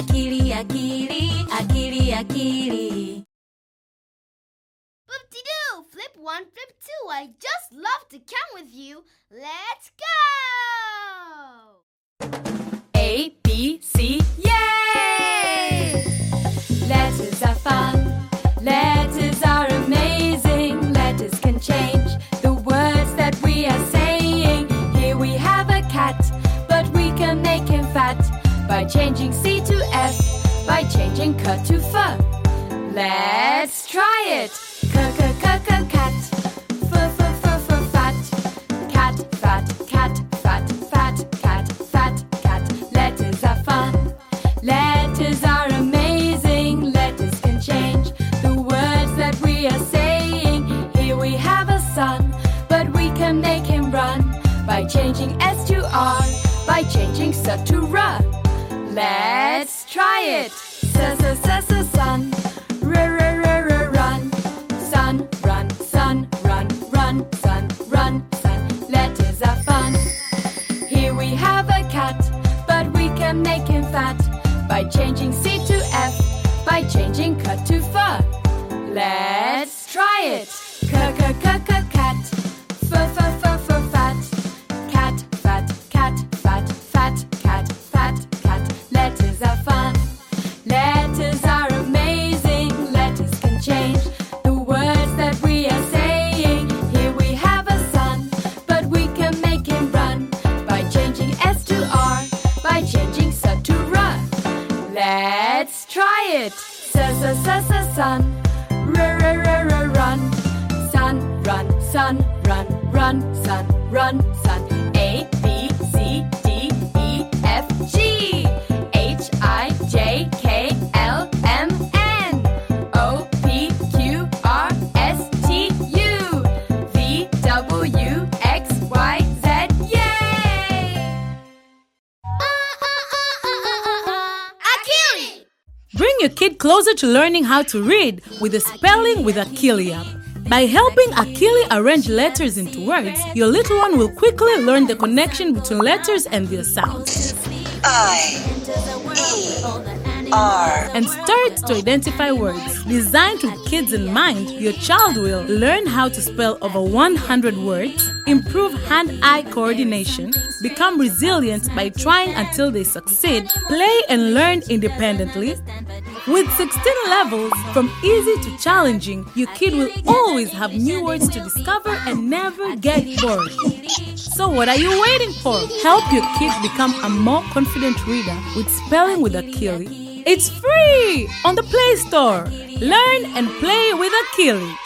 akili, akili, akili, akili. De doo! Flip one, flip two. I just love to come with you. Let's go! A, B, C, yay! Letters are fun. Letters are amazing. Letters can change the words that we are saying. Here we have a cat, but we can make him fat by changing C by changing C to F. Let's try it. C, c, c, c, cat. F, f, f, f, fat. Cat, fat, cat, fat, fat, cat, fat, cat. Letters are fun. Letters are amazing. Letters can change the words that we are saying. Here we have a sun, but we can make him run by changing S to R, by changing S to R. Let's try it. S, s, s, s, sun. Run. Sun, run, sun, run, run, sun, run, sun. Letters are fun. Here we have a cat, but we can make him fat by changing C to F, by changing C to F. Let's try it. Let's try it. S, s, s, s, sun. R, r, r, r, run. Sun, run, sun, run, run, sun, run, sun. Your kid closer to learning how to read with the Spelling with Akili app. By helping Akili arrange letters into words, your little one will quickly learn the connection between letters and their sounds I R and start to identify words. Designed with kids in mind, your child will learn how to spell over 100 words, improve hand eye coordination, become resilient by trying until they succeed, play and learn independently. With 16 levels, from easy to challenging, your kid will always have new words to discover and never get bored. So, what are you waiting for? Help your kid become a more confident reader with Spelling with Akili. It's free on the Play Store. Learn and play with Akili.